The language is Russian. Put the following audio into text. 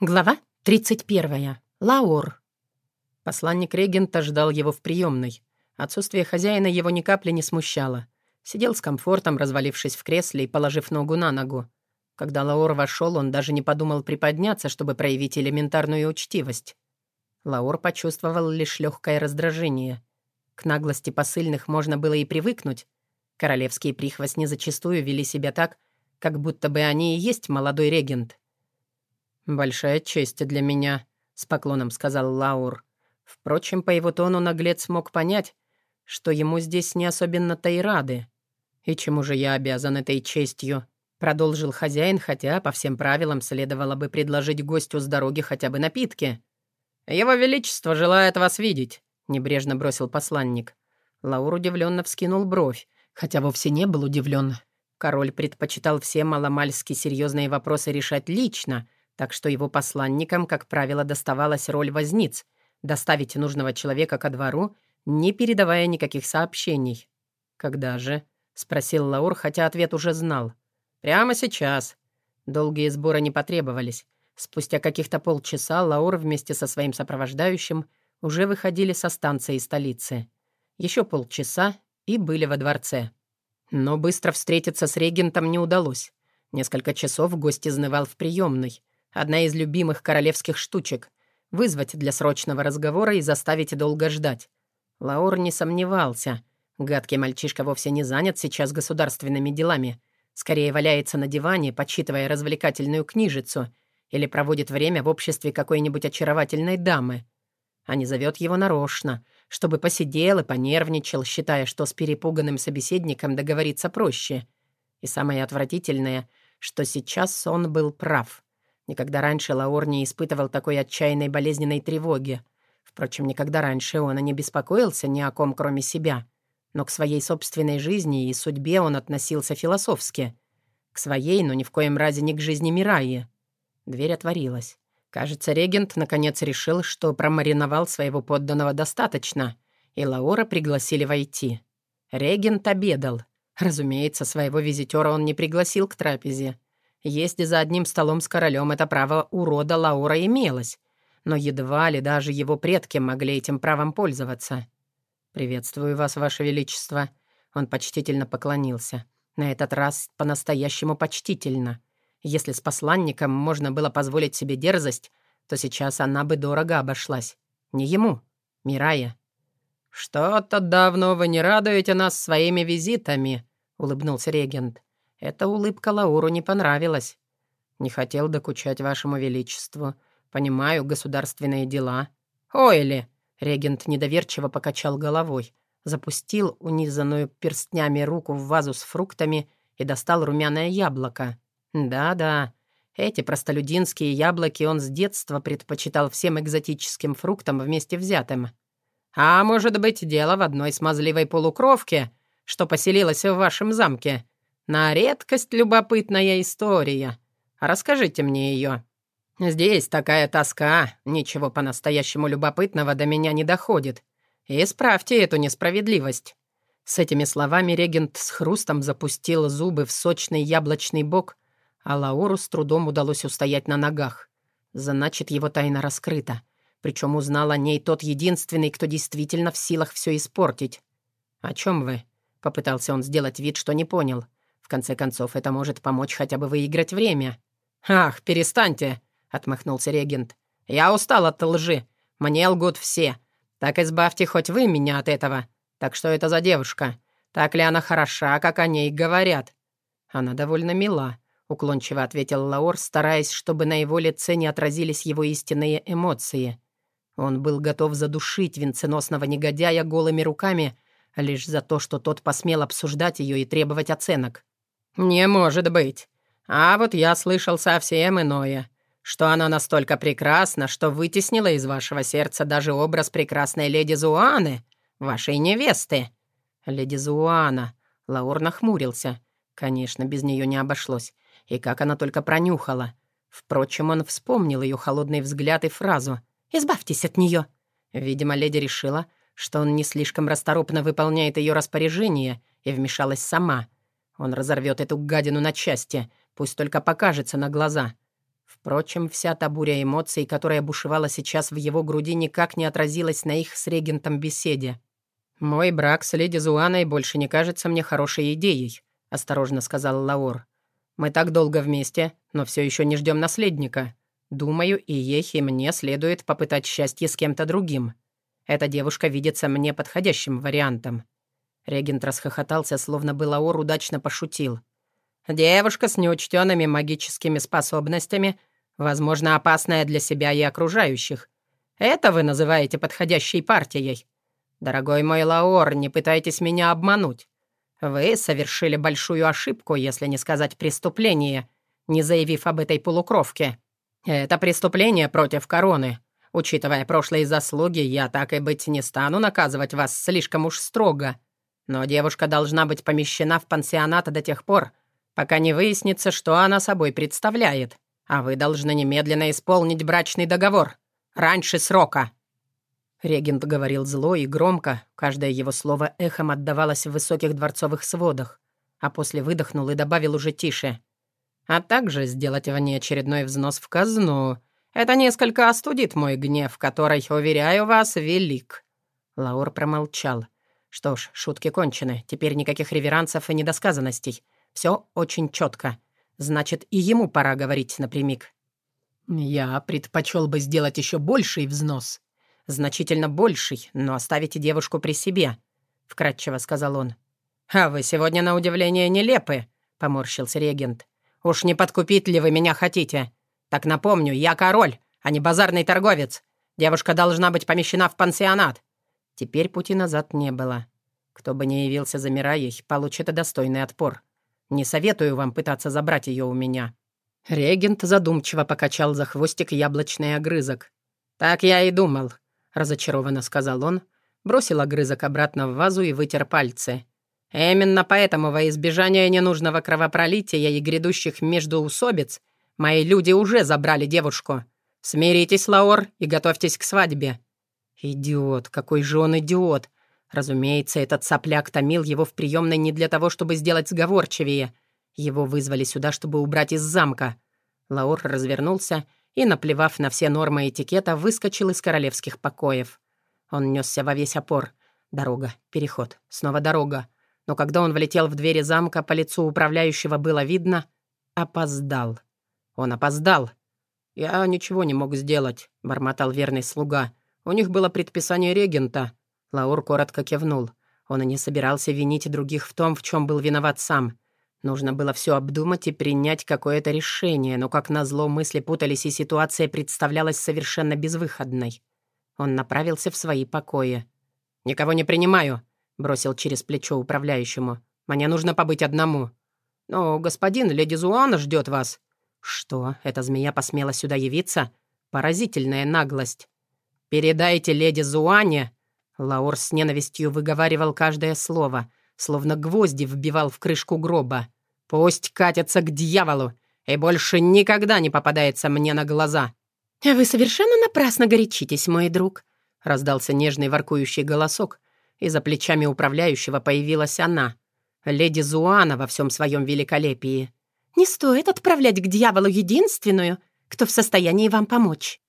Глава 31. Лаур. Посланник регента ждал его в приемной. Отсутствие хозяина его ни капли не смущало. Сидел с комфортом, развалившись в кресле и положив ногу на ногу. Когда Лаур вошел, он даже не подумал приподняться, чтобы проявить элементарную учтивость. Лаур почувствовал лишь легкое раздражение. К наглости посыльных можно было и привыкнуть. Королевские прихвостни зачастую вели себя так, как будто бы они и есть молодой регент — «Большая честь для меня», — с поклоном сказал Лаур. Впрочем, по его тону наглец мог понять, что ему здесь не особенно-то и рады. «И чему же я обязан этой честью?» — продолжил хозяин, хотя по всем правилам следовало бы предложить гостю с дороги хотя бы напитки. «Его Величество желает вас видеть», — небрежно бросил посланник. Лаур удивленно вскинул бровь, хотя вовсе не был удивлен. Король предпочитал все маломальски серьезные вопросы решать лично — так что его посланникам, как правило, доставалась роль возниц — доставить нужного человека ко двору, не передавая никаких сообщений. «Когда же?» — спросил Лаур, хотя ответ уже знал. «Прямо сейчас». Долгие сборы не потребовались. Спустя каких-то полчаса Лаур вместе со своим сопровождающим уже выходили со станции столицы. Еще полчаса и были во дворце. Но быстро встретиться с регентом не удалось. Несколько часов гость изнывал в приемной. Одна из любимых королевских штучек — вызвать для срочного разговора и заставить долго ждать. Лаур не сомневался. Гадкий мальчишка вовсе не занят сейчас государственными делами. Скорее валяется на диване, подсчитывая развлекательную книжицу, или проводит время в обществе какой-нибудь очаровательной дамы. А не зовет его нарочно, чтобы посидел и понервничал, считая, что с перепуганным собеседником договориться проще. И самое отвратительное, что сейчас он был прав. Никогда раньше Лаур не испытывал такой отчаянной болезненной тревоги. Впрочем, никогда раньше он и не беспокоился ни о ком, кроме себя. Но к своей собственной жизни и судьбе он относился философски. К своей, но ни в коем разе не к жизни Мираи. Дверь отворилась. Кажется, регент наконец решил, что промариновал своего подданного достаточно, и Лаура пригласили войти. Регент обедал. Разумеется, своего визитера он не пригласил к трапезе. Есть за одним столом с королем это право у рода Лаура имелось, но едва ли даже его предки могли этим правом пользоваться. «Приветствую вас, ваше величество». Он почтительно поклонился. На этот раз по-настоящему почтительно. Если с посланником можно было позволить себе дерзость, то сейчас она бы дорого обошлась. Не ему, Мирая. «Что-то давно вы не радуете нас своими визитами», — улыбнулся регент. Эта улыбка Лауру не понравилась. «Не хотел докучать вашему величеству. Понимаю, государственные дела». «Ойли!» — регент недоверчиво покачал головой, запустил унизанную перстнями руку в вазу с фруктами и достал румяное яблоко. «Да-да, эти простолюдинские яблоки он с детства предпочитал всем экзотическим фруктам вместе взятым. А может быть, дело в одной смазливой полукровке, что поселилась в вашем замке?» На редкость любопытная история. Расскажите мне ее. Здесь такая тоска, ничего по-настоящему любопытного до меня не доходит. Исправьте эту несправедливость». С этими словами регент с хрустом запустил зубы в сочный яблочный бок, а Лауру с трудом удалось устоять на ногах. Значит, его тайна раскрыта. Причем узнал о ней тот единственный, кто действительно в силах все испортить. «О чем вы?» — попытался он сделать вид, что не понял. В конце концов, это может помочь хотя бы выиграть время». «Ах, перестаньте!» — отмахнулся регент. «Я устал от лжи. Мне лгут все. Так избавьте хоть вы меня от этого. Так что это за девушка? Так ли она хороша, как о ней говорят?» «Она довольно мила», — уклончиво ответил Лаор, стараясь, чтобы на его лице не отразились его истинные эмоции. Он был готов задушить венценосного негодяя голыми руками, лишь за то, что тот посмел обсуждать ее и требовать оценок. «Не может быть. А вот я слышал совсем иное, что она настолько прекрасна, что вытеснила из вашего сердца даже образ прекрасной леди Зуаны, вашей невесты». «Леди Зуана», — Лаур нахмурился. Конечно, без нее не обошлось. И как она только пронюхала. Впрочем, он вспомнил ее холодный взгляд и фразу «Избавьтесь от нее». Видимо, леди решила, что он не слишком расторопно выполняет ее распоряжение и вмешалась сама — он разорвет эту гадину на части, пусть только покажется на глаза. Впрочем, вся та буря эмоций, которая бушевала сейчас в его груди, никак не отразилась на их с регентом беседе. «Мой брак с леди Зуаной больше не кажется мне хорошей идеей», — осторожно сказал Лаур. «Мы так долго вместе, но все еще не ждем наследника. Думаю, и ей, и мне следует попытать счастье с кем-то другим. Эта девушка видится мне подходящим вариантом». Регент расхохотался, словно бы Лаур удачно пошутил. «Девушка с неучтенными магическими способностями Возможно, опасная для себя и окружающих. Это вы называете подходящей партией. Дорогой мой Лаор, не пытайтесь меня обмануть. Вы совершили большую ошибку, если не сказать преступление, не заявив об этой полукровке. Это преступление против короны. Учитывая прошлые заслуги, я так и быть не стану наказывать вас слишком уж строго. Но девушка должна быть помещена в пансионат до тех пор, пока не выяснится, что она собой представляет а вы должны немедленно исполнить брачный договор. Раньше срока». Регент говорил зло и громко, каждое его слово эхом отдавалось в высоких дворцовых сводах, а после выдохнул и добавил уже тише. «А также сделать внеочередной взнос в казну. Это несколько остудит мой гнев, который, уверяю вас, велик». Лаур промолчал. «Что ж, шутки кончены. Теперь никаких реверансов и недосказанностей. Все очень четко. Значит, и ему пора говорить напрямик. «Я предпочел бы сделать еще больший взнос. Значительно больший, но оставите девушку при себе», — вкратчиво сказал он. «А вы сегодня, на удивление, нелепы», — поморщился регент. «Уж не подкупить ли вы меня хотите? Так напомню, я король, а не базарный торговец. Девушка должна быть помещена в пансионат». Теперь пути назад не было. Кто бы ни явился за Мираей, получит достойный отпор. Не советую вам пытаться забрать ее у меня». Регент задумчиво покачал за хвостик яблочный огрызок. «Так я и думал», — разочарованно сказал он, бросил огрызок обратно в вазу и вытер пальцы. «Именно поэтому во избежание ненужного кровопролития и грядущих междуусобиц мои люди уже забрали девушку. Смиритесь, Лаор, и готовьтесь к свадьбе». «Идиот, какой же он идиот! Разумеется, этот сопляк томил его в приемной не для того, чтобы сделать сговорчивее. Его вызвали сюда, чтобы убрать из замка. Лаур развернулся и, наплевав на все нормы этикета, выскочил из королевских покоев. Он несся во весь опор. Дорога, переход, снова дорога. Но когда он влетел в двери замка, по лицу управляющего было видно — опоздал. Он опоздал. «Я ничего не мог сделать», — бормотал верный слуга. «У них было предписание регента». Лаур коротко кивнул. Он и не собирался винить других в том, в чем был виноват сам. Нужно было все обдумать и принять какое-то решение, но, как назло, мысли путались, и ситуация представлялась совершенно безвыходной. Он направился в свои покои. «Никого не принимаю», — бросил через плечо управляющему. «Мне нужно побыть одному». «Но, господин, леди Зуана ждет вас». «Что, эта змея посмела сюда явиться? Поразительная наглость». «Передайте леди Зуане», Лаур с ненавистью выговаривал каждое слово, словно гвозди вбивал в крышку гроба. «Пусть катятся к дьяволу и больше никогда не попадается мне на глаза!» «Вы совершенно напрасно горячитесь, мой друг», — раздался нежный воркующий голосок, и за плечами управляющего появилась она, леди Зуана во всем своем великолепии. «Не стоит отправлять к дьяволу единственную, кто в состоянии вам помочь».